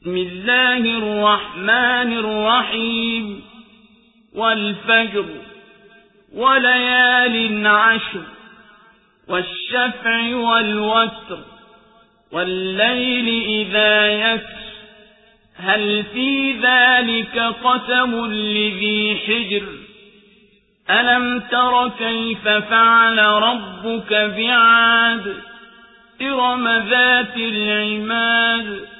بسم الله الرحمن الرحيم. والفجر وليال عشر والشفع والوتر والليل إذا يكر هل في ذلك قسم لذي حجر؟ ألم تر كيف فعل ربك بعاد؟ إرم ذات العماد.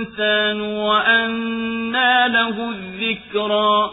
الإنسان وأنى له الذكرى